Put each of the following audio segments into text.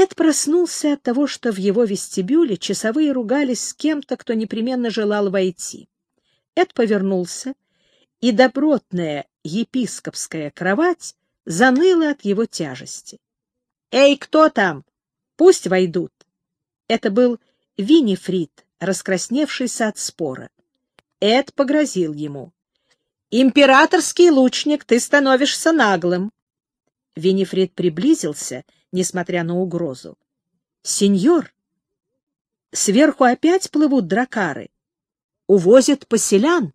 Эд проснулся от того, что в его вестибюле часовые ругались с кем-то, кто непременно желал войти. Эд повернулся, и добротная епископская кровать заныла от его тяжести. «Эй, кто там? Пусть войдут!» Это был Винифрид, раскрасневшийся от спора. Эд погрозил ему. «Императорский лучник, ты становишься наглым!» Винифрид приблизился, несмотря на угрозу. «Сеньор, сверху опять плывут дракары. Увозят поселян».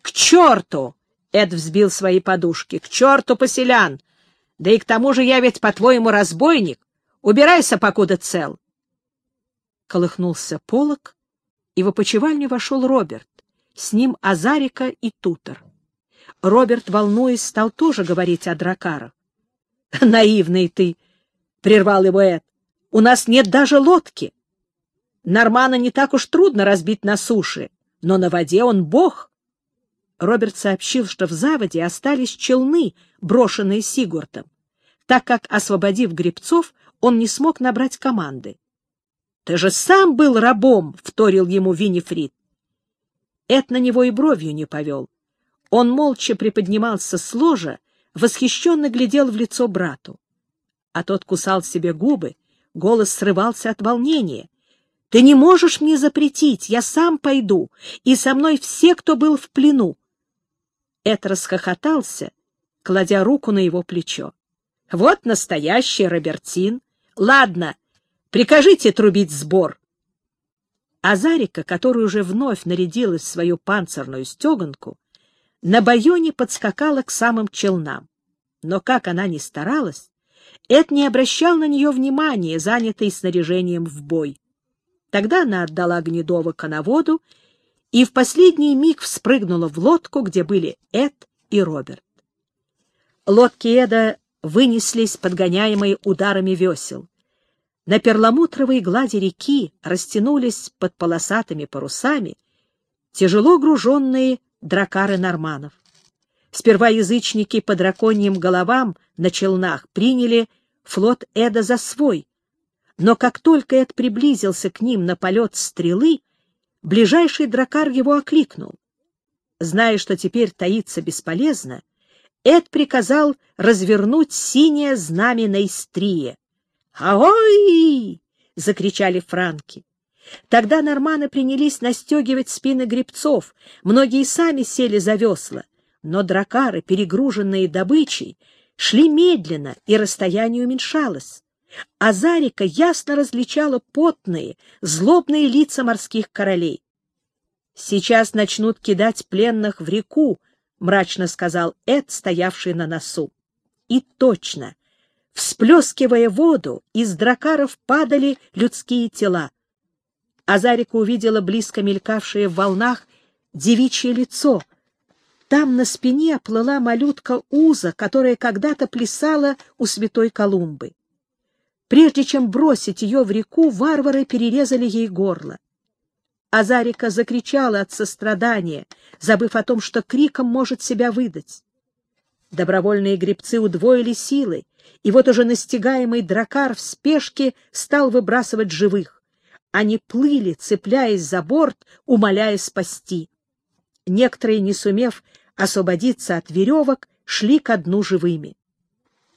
«К черту!» — Эд взбил свои подушки. «К черту поселян! Да и к тому же я ведь, по-твоему, разбойник. Убирайся, покуда цел!» Колыхнулся полог, и в опочивальню вошел Роберт. С ним Азарика и Тутор. Роберт, волнуясь, стал тоже говорить о дракарах. — Наивный ты! — прервал его Эд. — У нас нет даже лодки. Нормана не так уж трудно разбить на суше, но на воде он бог. Роберт сообщил, что в заводе остались челны, брошенные Сигуртом, так как, освободив гребцов, он не смог набрать команды. — Ты же сам был рабом! — вторил ему Винифрид. Эд на него и бровью не повел. Он молча приподнимался с ложа, восхищенно глядел в лицо брату. А тот кусал себе губы, голос срывался от волнения. «Ты не можешь мне запретить, я сам пойду, и со мной все, кто был в плену». Эд расхохотался, кладя руку на его плечо. «Вот настоящий Робертин! Ладно, прикажите трубить сбор!» Азарика, которая уже вновь нарядилась в свою панцирную стеганку, на байоне подскакала к самым челнам. Но как она ни старалась, Эд не обращал на нее внимания, занятый снаряжением в бой. Тогда она отдала Гнедова коноводу и в последний миг вспрыгнула в лодку, где были Эд и Роберт. Лодки Эда вынеслись, подгоняемые ударами весел. На перламутровой глади реки растянулись под полосатыми парусами тяжело груженные дракары норманов. Сперва язычники по драконьим головам на челнах приняли флот Эда за свой, но как только Эд приблизился к ним на полет стрелы, ближайший дракар его окликнул. Зная, что теперь таиться бесполезно, Эд приказал развернуть синее знамя на истрие. «Аой!» — закричали франки. Тогда норманы принялись настегивать спины гребцов, многие сами сели за весла, но дракары, перегруженные добычей, шли медленно, и расстояние уменьшалось. А Зарика ясно различала потные, злобные лица морских королей. «Сейчас начнут кидать пленных в реку», — мрачно сказал Эд, стоявший на носу. И точно, всплескивая воду, из дракаров падали людские тела. Азарика увидела близко мелькавшее в волнах девичье лицо. Там на спине плыла малютка Уза, которая когда-то плясала у святой Колумбы. Прежде чем бросить ее в реку, варвары перерезали ей горло. Азарика закричала от сострадания, забыв о том, что криком может себя выдать. Добровольные гребцы удвоили силы, и вот уже настигаемый дракар в спешке стал выбрасывать живых. Они плыли, цепляясь за борт, умоляя спасти. Некоторые, не сумев освободиться от веревок, шли ко дну живыми.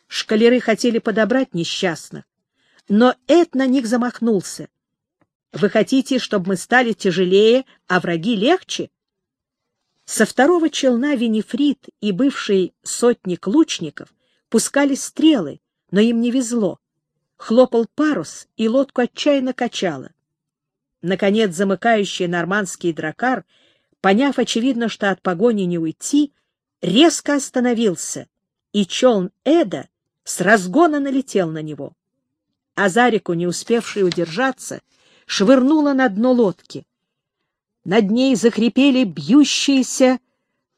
Шкалеры хотели подобрать несчастных, но Эд на них замахнулся. «Вы хотите, чтобы мы стали тяжелее, а враги легче?» Со второго челна Винифрид и бывший сотник лучников пускали стрелы, но им не везло. Хлопал парус, и лодку отчаянно качало. Наконец, замыкающий нормандский дракар, поняв, очевидно, что от погони не уйти, резко остановился, и челн Эда с разгона налетел на него. Азарику, не успевший удержаться, швырнула на дно лодки. Над ней захрипели бьющиеся,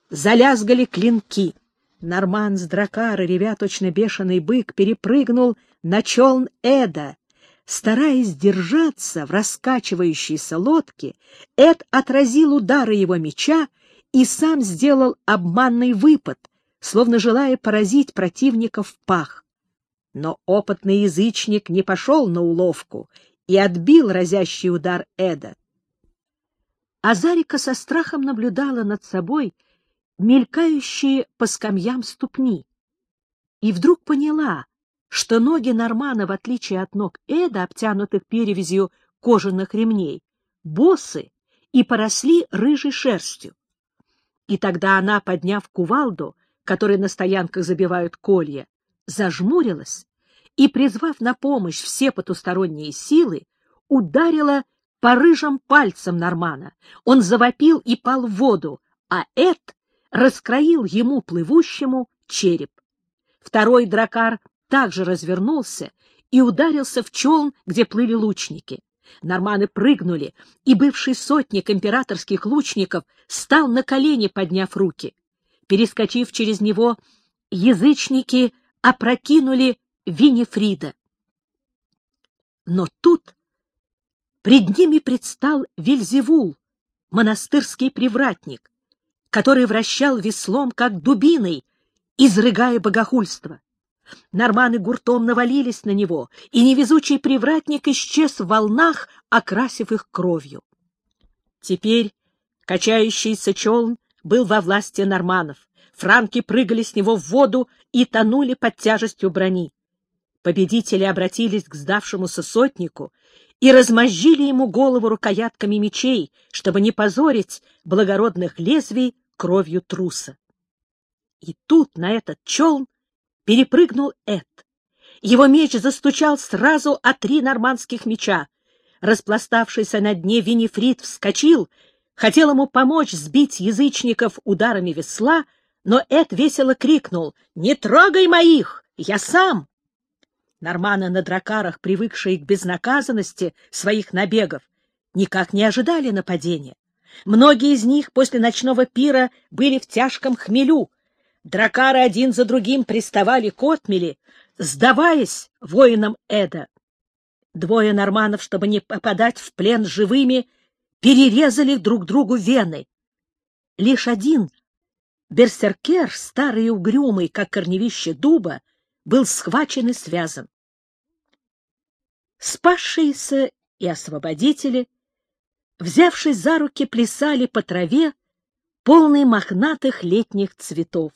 залязгали клинки. Норман с дракара, ревя точно бешеный бык, перепрыгнул на челн Эда, Стараясь держаться в раскачивающейся лодке, Эд отразил удары его меча и сам сделал обманный выпад, словно желая поразить противника в пах. Но опытный язычник не пошел на уловку и отбил разящий удар Эда. Азарика со страхом наблюдала над собой мелькающие по скамьям ступни и вдруг поняла, что ноги Нормана, в отличие от ног Эда, обтянутых перевязью кожаных ремней, босы и поросли рыжей шерстью. И тогда она, подняв кувалду, которой на стоянках забивают колья, зажмурилась и, призвав на помощь все потусторонние силы, ударила по рыжим пальцам Нормана. Он завопил и пал в воду, а Эд раскроил ему, плывущему, череп. Второй дракар также развернулся и ударился в челн, где плыли лучники. Норманы прыгнули, и бывший сотник императорских лучников стал на колени, подняв руки. Перескочив через него, язычники опрокинули Винифрида. Но тут пред ними предстал Вильзевул, монастырский привратник, который вращал веслом, как дубиной, изрыгая богохульство. Норманы гуртом навалились на него, и невезучий привратник исчез в волнах, окрасив их кровью. Теперь качающийся челн был во власти норманов. Франки прыгали с него в воду и тонули под тяжестью брони. Победители обратились к сдавшемуся сотнику и размозжили ему голову рукоятками мечей, чтобы не позорить благородных лезвий кровью труса. И тут на этот челн перепрыгнул Эд. Его меч застучал сразу о три нормандских меча. Распластавшийся на дне Винифрид вскочил, хотел ему помочь сбить язычников ударами весла, но Эд весело крикнул «Не трогай моих! Я сам!» Норманы на дракарах, привыкшие к безнаказанности своих набегов, никак не ожидали нападения. Многие из них после ночного пира были в тяжком хмелю. Дракары один за другим приставали к отмели, сдаваясь воинам Эда. Двое норманов, чтобы не попадать в плен живыми, перерезали друг другу вены. Лишь один, берсеркер, старый и угрюмый, как корневище дуба, был схвачен и связан. Спасшиеся и освободители, взявшись за руки, плясали по траве, полной мохнатых летних цветов.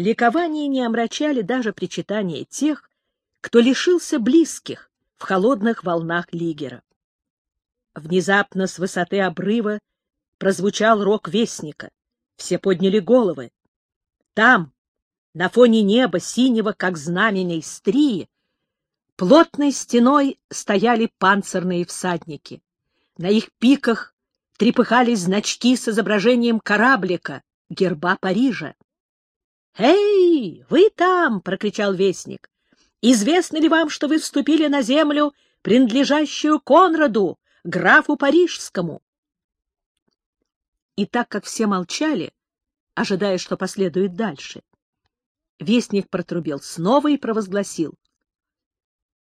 Ликование не омрачали даже причитания тех, кто лишился близких в холодных волнах Лигера. Внезапно с высоты обрыва прозвучал рок вестника. Все подняли головы. Там, на фоне неба, синего, как знамение стрии, плотной стеной стояли панцирные всадники. На их пиках трепыхались значки с изображением кораблика, герба Парижа. «Эй, вы там!» — прокричал вестник. «Известно ли вам, что вы вступили на землю, принадлежащую Конраду, графу Парижскому?» И так как все молчали, ожидая, что последует дальше, вестник протрубил снова и провозгласил.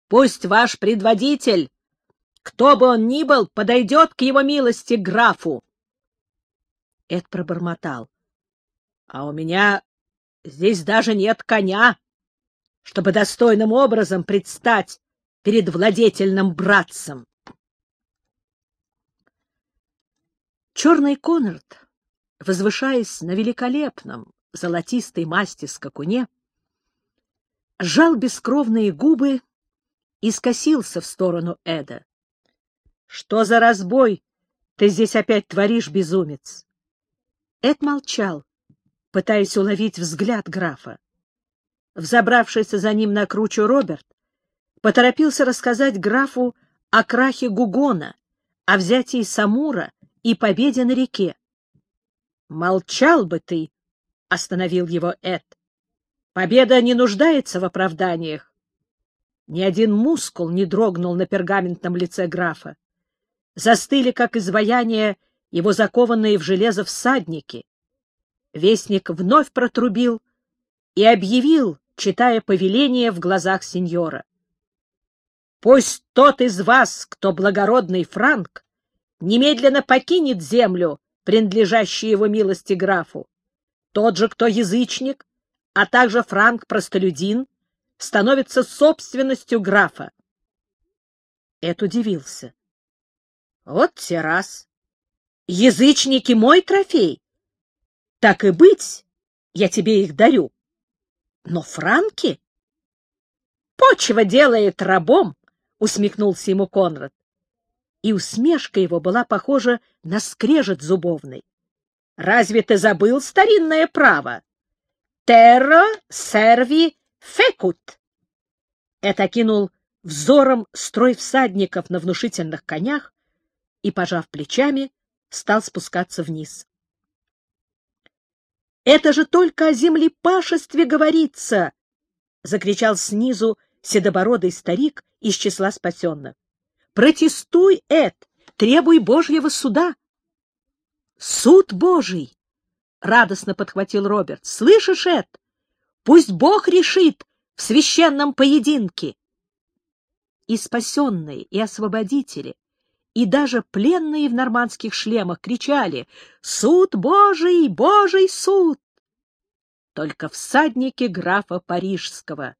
«Пусть ваш предводитель, кто бы он ни был, подойдет к его милости графу!» Эд пробормотал. — А у меня Здесь даже нет коня, чтобы достойным образом предстать перед владетельным братцем. Черный Конрад, возвышаясь на великолепном золотистой масти скакуне, сжал бескровные губы и скосился в сторону Эда. — Что за разбой ты здесь опять творишь, безумец? Эд молчал, пытаясь уловить взгляд графа. Взобравшийся за ним на кручу Роберт поторопился рассказать графу о крахе Гугона, о взятии Самура и победе на реке. — Молчал бы ты! — остановил его Эд. — Победа не нуждается в оправданиях. Ни один мускул не дрогнул на пергаментном лице графа. Застыли, как изваяние, его закованные в железо всадники. Вестник вновь протрубил и объявил, читая повеление в глазах сеньора. «Пусть тот из вас, кто благородный франк, немедленно покинет землю, принадлежащую его милости графу. Тот же, кто язычник, а также франк-простолюдин, становится собственностью графа. Эд удивился. Вот те раз. Язычники мой трофей. Так и быть, я тебе их дарю. Но франки? Почва делает рабом, усмехнулся ему Конрад. И усмешка его была похожа на скрежет зубовный. Разве ты забыл старинное право? Терра серви фекут. Это кинул взором строй всадников на внушительных конях и, пожав плечами, стал спускаться вниз. «Это же только о землепашестве говорится!» — закричал снизу седобородый старик из числа спасенных. «Протестуй, Эд! Требуй Божьего суда!» «Суд Божий!» — радостно подхватил Роберт. «Слышишь, Эд? Пусть Бог решит в священном поединке!» И спасенные, и освободители, и даже пленные в нормандских шлемах кричали «Суд Божий! Божий суд!» Только всадники графа Парижского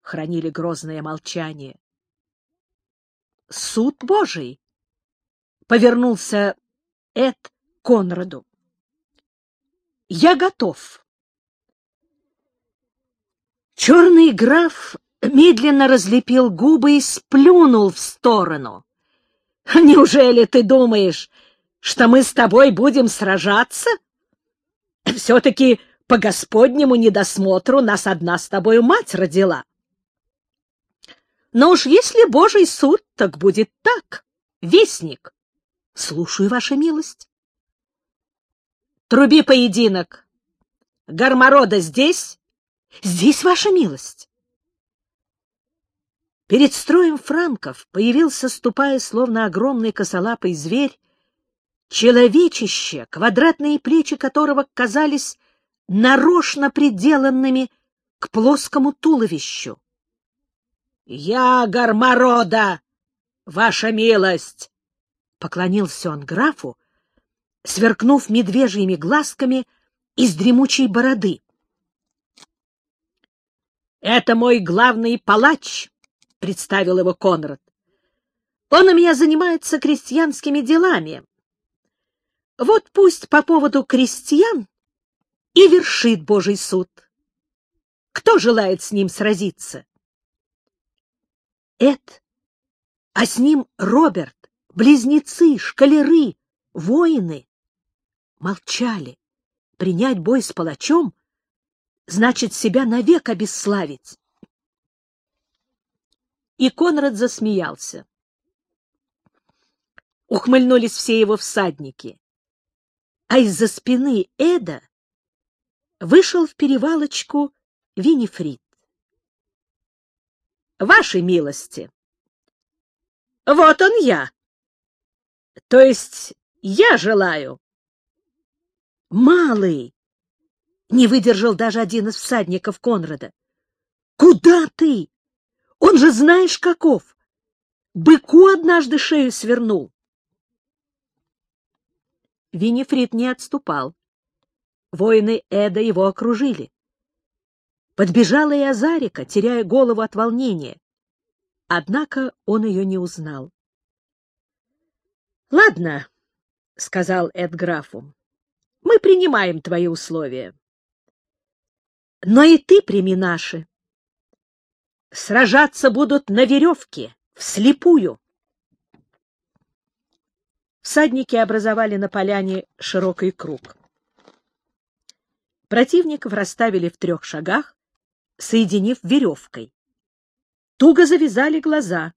хранили грозное молчание. «Суд Божий!» — повернулся Эд Конраду. «Я готов!» Черный граф медленно разлепил губы и сплюнул в сторону. Неужели ты думаешь, что мы с тобой будем сражаться? Все-таки по господнему недосмотру нас одна с тобою мать родила. Но уж если Божий суд, так будет так, вестник. Слушаю, ваша милость. Труби поединок. Гарморода здесь? Здесь, ваша милость. Перед строем франков появился, ступая словно огромный косолапый зверь, человечище, квадратные плечи которого казались нарочно приделанными к плоскому туловищу. — Я Гарморода, ваша милость! — поклонился он графу, сверкнув медвежьими глазками из дремучей бороды. — Это мой главный палач! — представил его Конрад. «Он у меня занимается крестьянскими делами. Вот пусть по поводу крестьян и вершит Божий суд. Кто желает с ним сразиться?» Эд, а с ним Роберт, близнецы, шкалеры, воины молчали. Принять бой с палачом значит себя навек обесславить. И Конрад засмеялся. Ухмыльнулись все его всадники. А из-за спины Эда вышел в перевалочку Винифрид. Вашей милости. Вот он я. То есть я желаю. Малый! Не выдержал даже один из всадников Конрада. Куда ты? Он же знаешь каков. Быку однажды шею свернул. Винифрид не отступал. Воины Эда его окружили. Подбежала и Азарика, теряя голову от волнения. Однако он ее не узнал. — Ладно, — сказал Эд графу, — мы принимаем твои условия. Но и ты прими наши сражаться будут на веревке, вслепую. Всадники образовали на поляне широкий круг. Противников расставили в трех шагах, соединив веревкой. Туго завязали глаза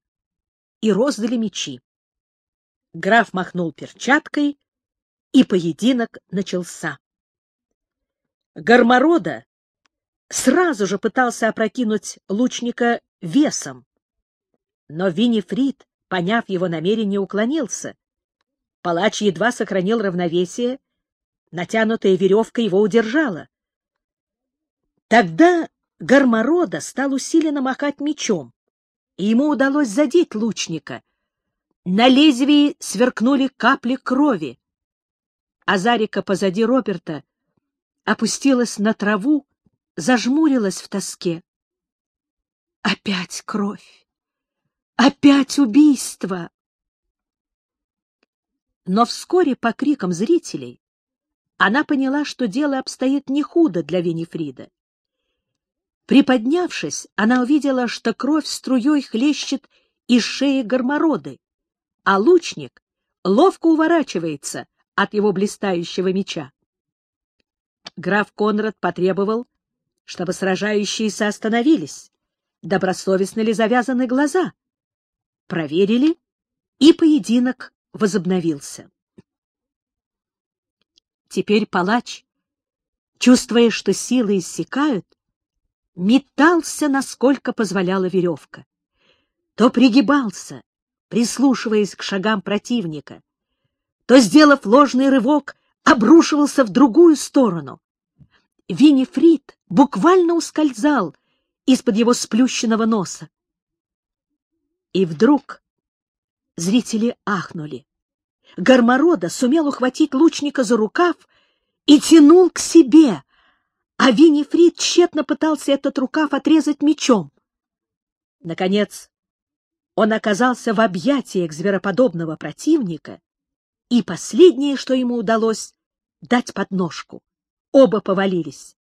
и роздали мечи. Граф махнул перчаткой, и поединок начался. Гарморода сразу же пытался опрокинуть лучника весом. Но Винифрид, поняв его намерение, уклонился. Палач едва сохранил равновесие, натянутая веревка его удержала. Тогда Гарморода стал усиленно махать мечом, и ему удалось задеть лучника. На лезвии сверкнули капли крови. Азарика позади Роберта опустилась на траву, зажмурилась в тоске. Опять кровь! Опять убийство! Но вскоре по крикам зрителей она поняла, что дело обстоит не худо для Венефрида. Приподнявшись, она увидела, что кровь струей хлещет из шеи Гармороды, а лучник ловко уворачивается от его блистающего меча. Граф Конрад потребовал, чтобы сражающиеся остановились, добросовестно ли завязаны глаза. Проверили, и поединок возобновился. Теперь палач, чувствуя, что силы иссякают, метался, насколько позволяла веревка. То пригибался, прислушиваясь к шагам противника, то, сделав ложный рывок, обрушивался в другую сторону. Винифрид буквально ускользал из-под его сплющенного носа. И вдруг зрители ахнули. Гарморода сумел ухватить лучника за рукав и тянул к себе, а Винифрид тщетно пытался этот рукав отрезать мечом. Наконец, он оказался в объятиях звероподобного противника, и последнее, что ему удалось, — дать подножку. Оба повалились.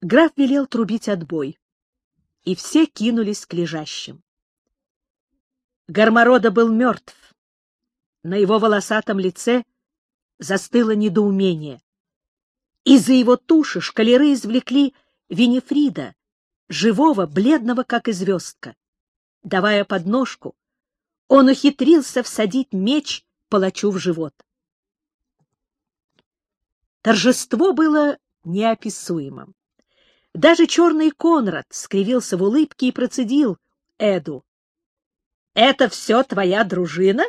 Граф велел трубить отбой, и все кинулись к лежащим. Гарморода был мертв. На его волосатом лице застыло недоумение. Из-за его туши шкалеры извлекли Винифрида, живого, бледного, как и звездка. Давая подножку, он ухитрился всадить меч палачу в живот. Торжество было неописуемым. Даже черный Конрад скривился в улыбке и процедил Эду. — Это все твоя дружина?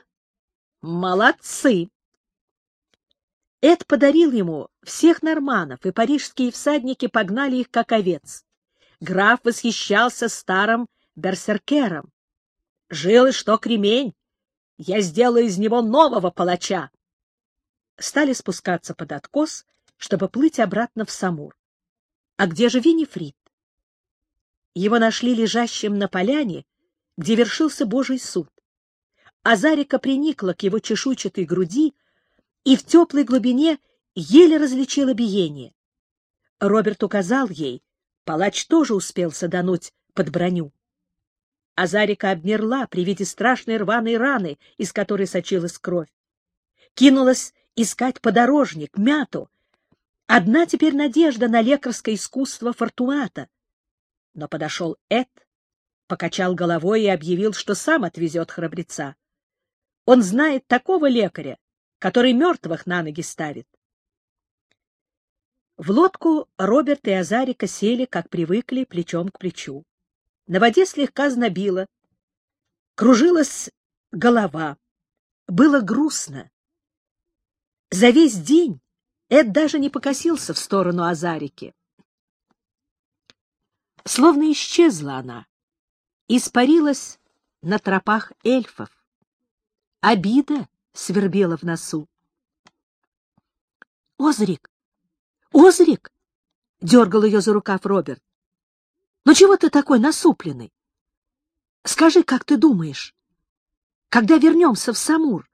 Молодцы! Эд подарил ему всех норманов, и парижские всадники погнали их, как овец. Граф восхищался старым берсеркером. Жил и что кремень! Я сделаю из него нового палача! Стали спускаться под откос, чтобы плыть обратно в Самур. А где же Винифрид? Его нашли лежащим на поляне, где вершился Божий суд. Азарика приникла к его чешуйчатой груди и в теплой глубине еле различила биение. Роберт указал ей, палач тоже успел садануть под броню. Азарика обмерла при виде страшной рваной раны, из которой сочилась кровь. Кинулась искать подорожник, мяту. Одна теперь надежда на лекарское искусство Фортуната. Но подошел Эд, покачал головой и объявил, что сам отвезет храбреца. Он знает такого лекаря, который мертвых на ноги ставит. В лодку Роберт и Азарика сели, как привыкли, плечом к плечу. На воде слегка знобило, кружилась голова, было грустно. За весь день Эд даже не покосился в сторону Азарики. Словно исчезла она, испарилась на тропах эльфов. Обида свербела в носу. «Озрик! Озрик!» — дергал ее за рукав Роберт. «Ну чего ты такой насупленный? Скажи, как ты думаешь, когда вернемся в Самур,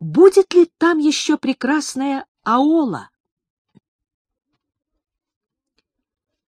будет ли там еще прекрасная Аола?»